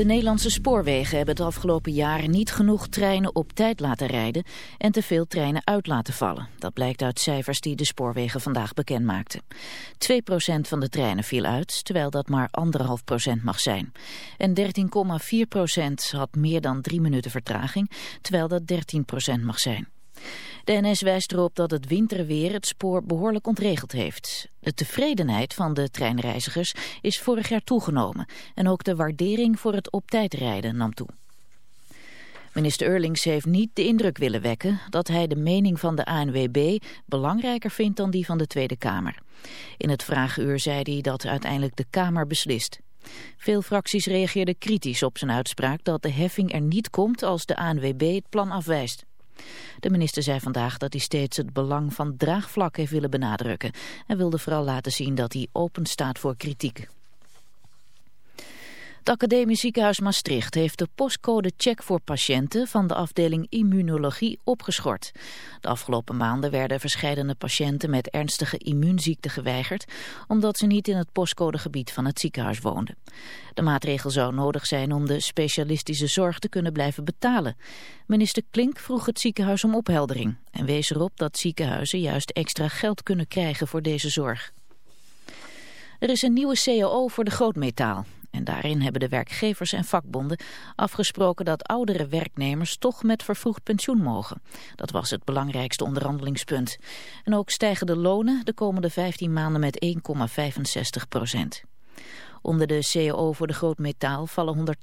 De Nederlandse spoorwegen hebben het afgelopen jaar niet genoeg treinen op tijd laten rijden en te veel treinen uit laten vallen. Dat blijkt uit cijfers die de spoorwegen vandaag bekend maakten. 2% van de treinen viel uit, terwijl dat maar 1,5% mag zijn. En 13,4% had meer dan drie minuten vertraging, terwijl dat 13% mag zijn. De NS wijst erop dat het winterweer het spoor behoorlijk ontregeld heeft. De tevredenheid van de treinreizigers is vorig jaar toegenomen en ook de waardering voor het op tijd rijden nam toe. Minister Eurlings heeft niet de indruk willen wekken dat hij de mening van de ANWB belangrijker vindt dan die van de Tweede Kamer. In het vraaguur zei hij dat uiteindelijk de Kamer beslist. Veel fracties reageerden kritisch op zijn uitspraak dat de heffing er niet komt als de ANWB het plan afwijst. De minister zei vandaag dat hij steeds het belang van draagvlak heeft willen benadrukken en wilde vooral laten zien dat hij open staat voor kritiek. Het Academisch Ziekenhuis Maastricht heeft de postcode-check voor patiënten van de afdeling immunologie opgeschort. De afgelopen maanden werden verschillende patiënten met ernstige immuunziekten geweigerd, omdat ze niet in het postcodegebied van het ziekenhuis woonden. De maatregel zou nodig zijn om de specialistische zorg te kunnen blijven betalen. Minister Klink vroeg het ziekenhuis om opheldering en wees erop dat ziekenhuizen juist extra geld kunnen krijgen voor deze zorg. Er is een nieuwe CAO voor de grootmetaal. En daarin hebben de werkgevers en vakbonden afgesproken dat oudere werknemers toch met vervroegd pensioen mogen. Dat was het belangrijkste onderhandelingspunt. En ook stijgen de lonen de komende 15 maanden met 1,65 procent. Onder de CAO voor de grootmetaal vallen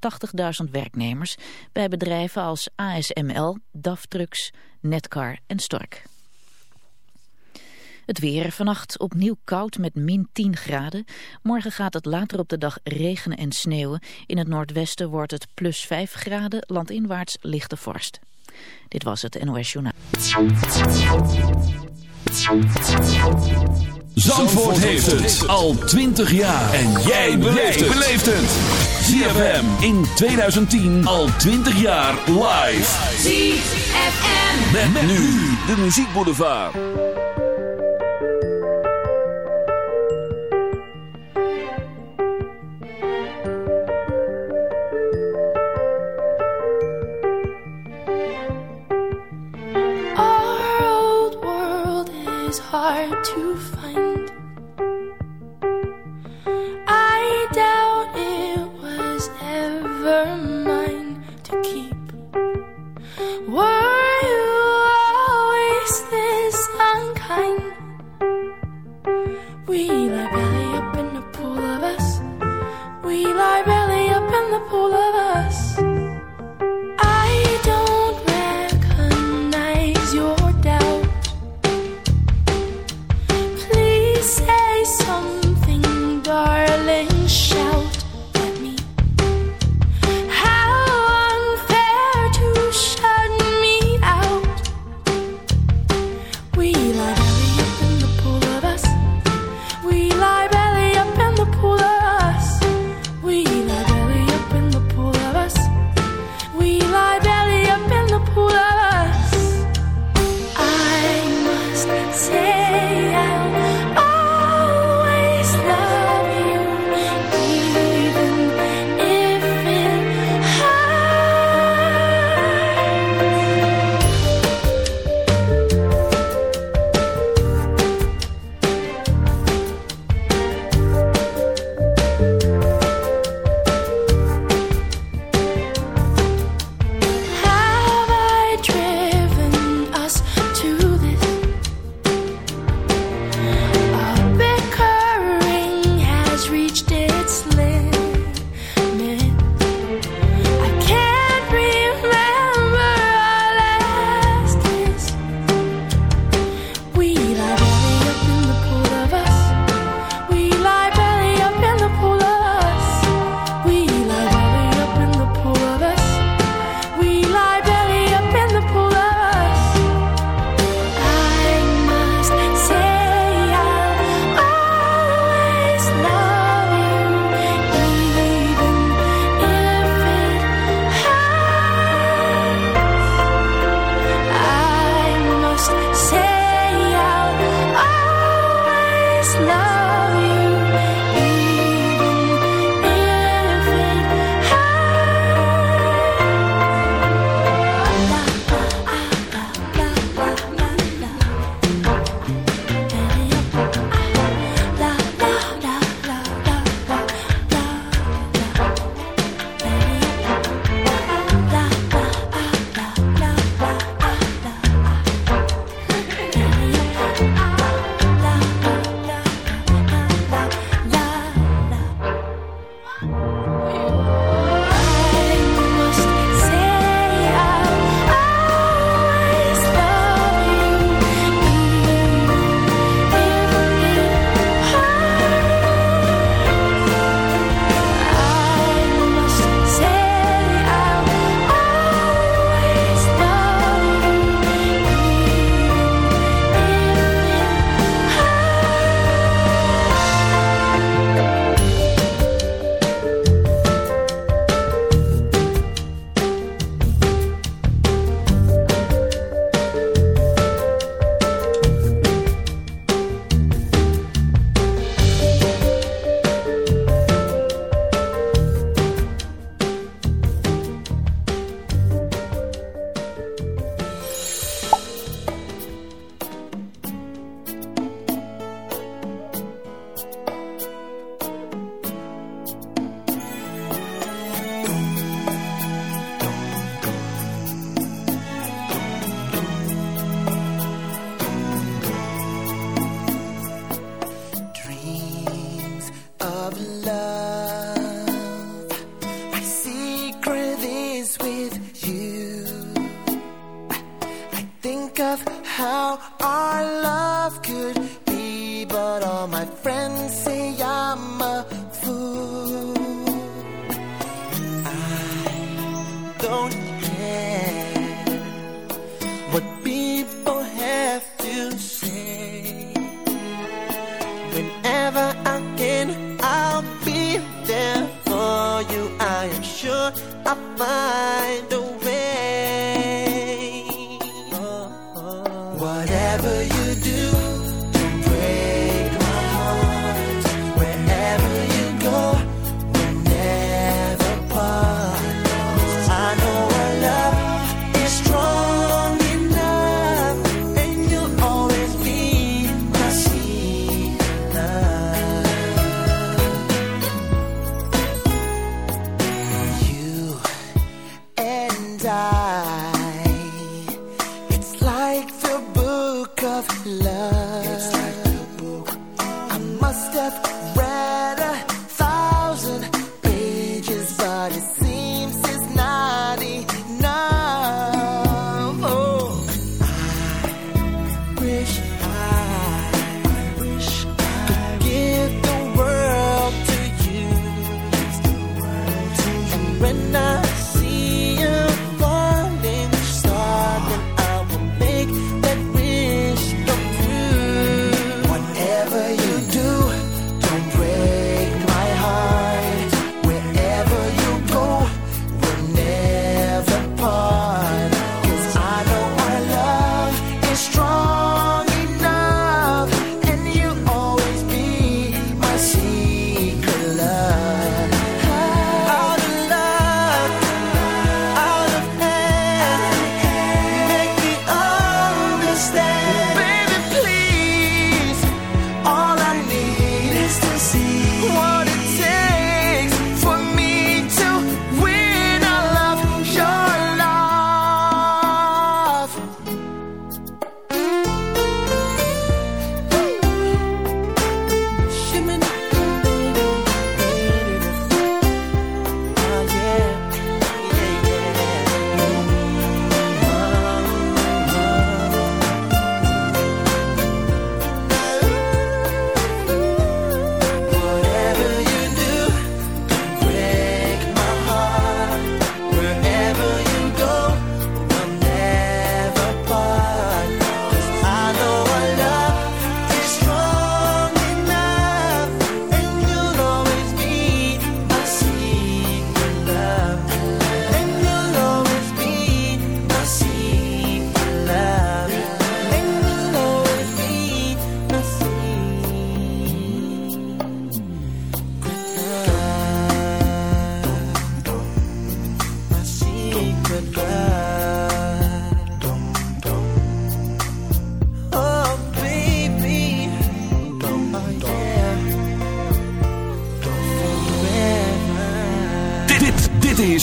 180.000 werknemers bij bedrijven als ASML, DAF Trucks, Netcar en Stork. Het weer vannacht opnieuw koud met min 10 graden. Morgen gaat het later op de dag regenen en sneeuwen. In het noordwesten wordt het plus 5 graden, landinwaarts lichte vorst. Dit was het NOS Journaal. Zandvoort heeft het al 20 jaar. En jij beleeft het. ZFM in 2010 al 20 jaar live. ZFM. Met, met nu de muziekboulevard. Our is hard to find.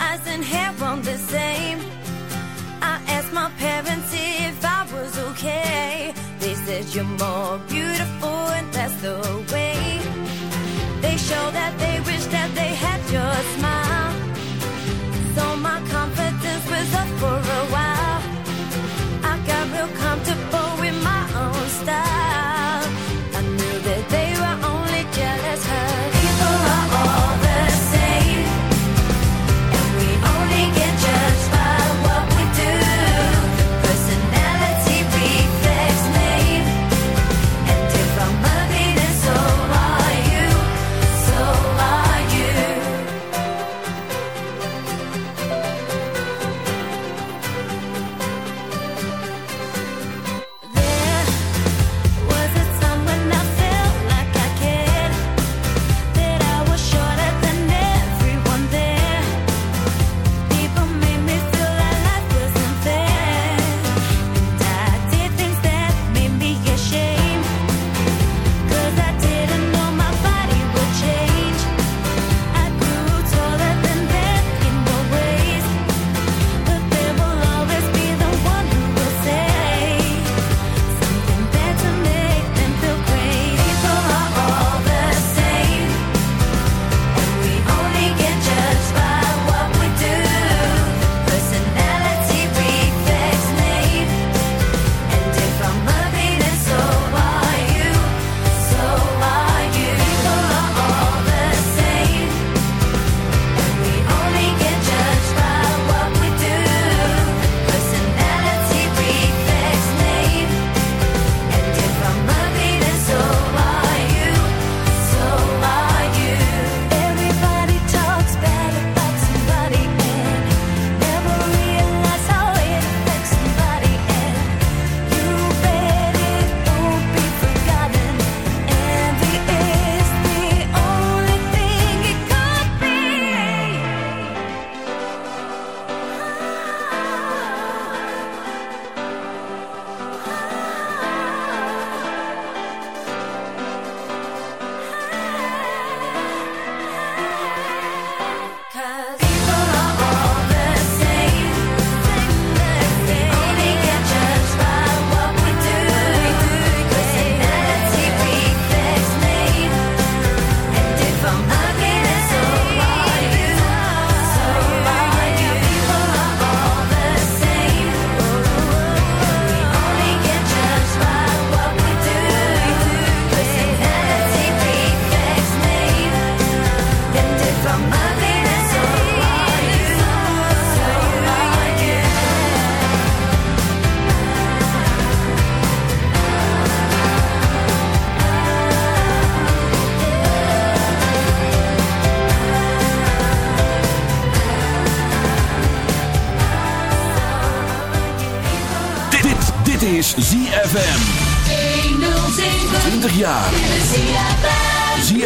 eyes and hair weren't the same. I asked my parents if I was okay. They said you're more.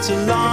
it's a long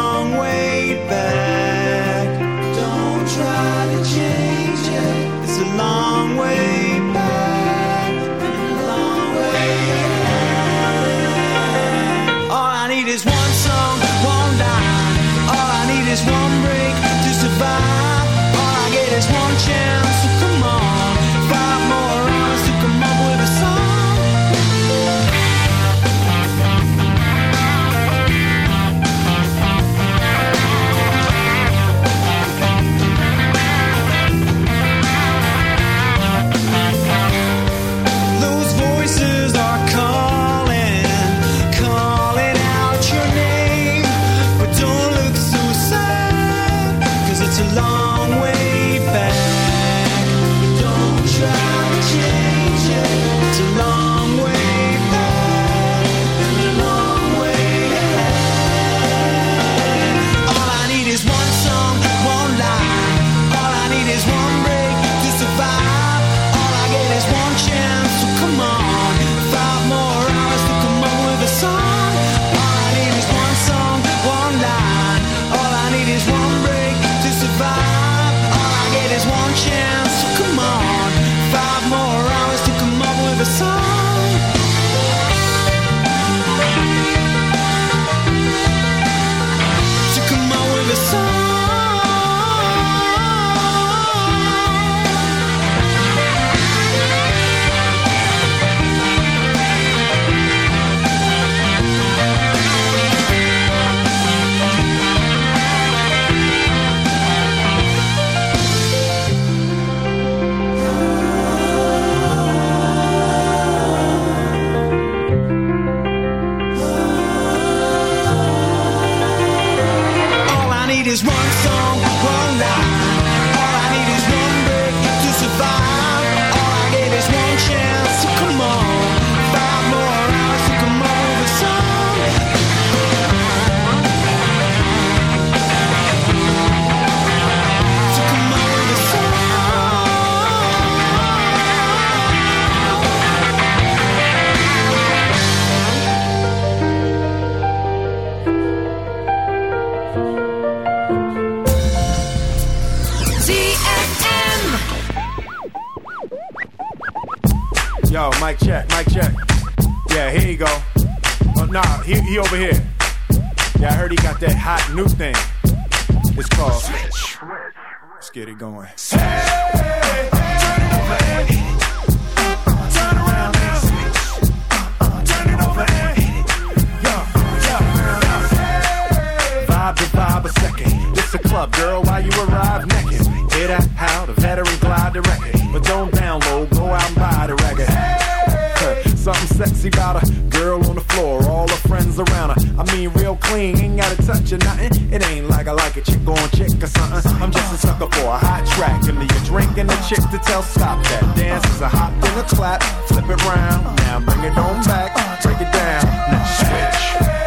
over here. Yeah, I heard he got that hot new thing. It's called Switch. Let's get it going. Turn it away. Turn it. Vibe to vibe a second. This a club, girl, while you arrive naked. Hear that how the veteran glide the record. But don't download, go out and buy the record. Huh, Something sexy about a girl around her. I mean, real clean, ain't gotta touch or nothing. It ain't like I like a chick on chick or something. I'm just a sucker for a hot track. Give me a drink and a chick to tell stop that. Dance is a hop and a clap, flip it round. Now bring it on back, break it down. Now switch.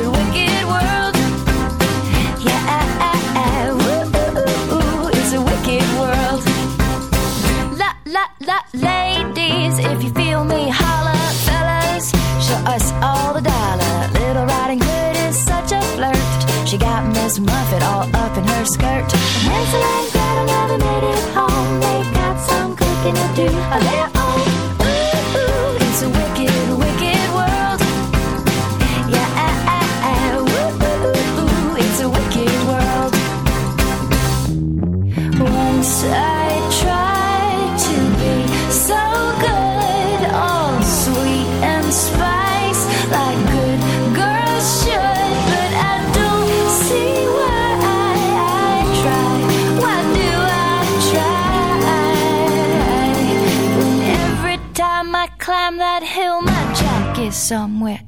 it all up in her skirt. And Hansel and Gretel never made it home. They got some cooking to do.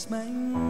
Is mijn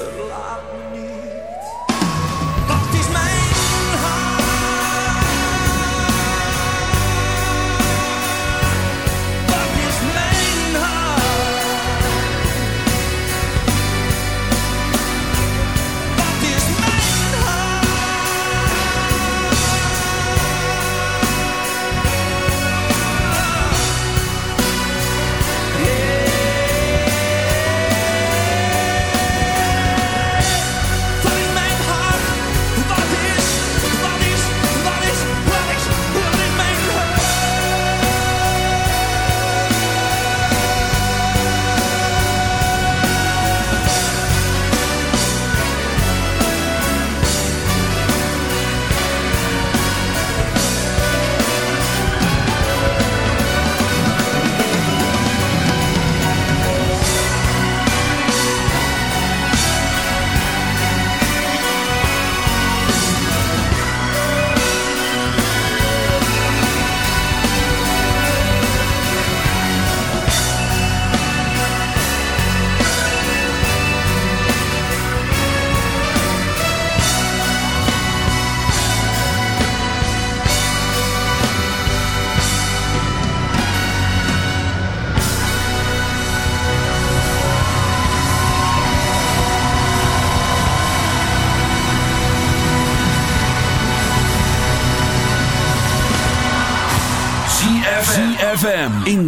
Verlaat me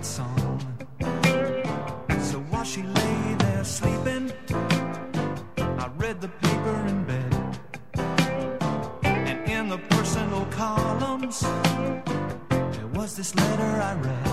favorite song. So while she lay there sleeping, I read the paper in bed. And in the personal columns, there was this letter I read.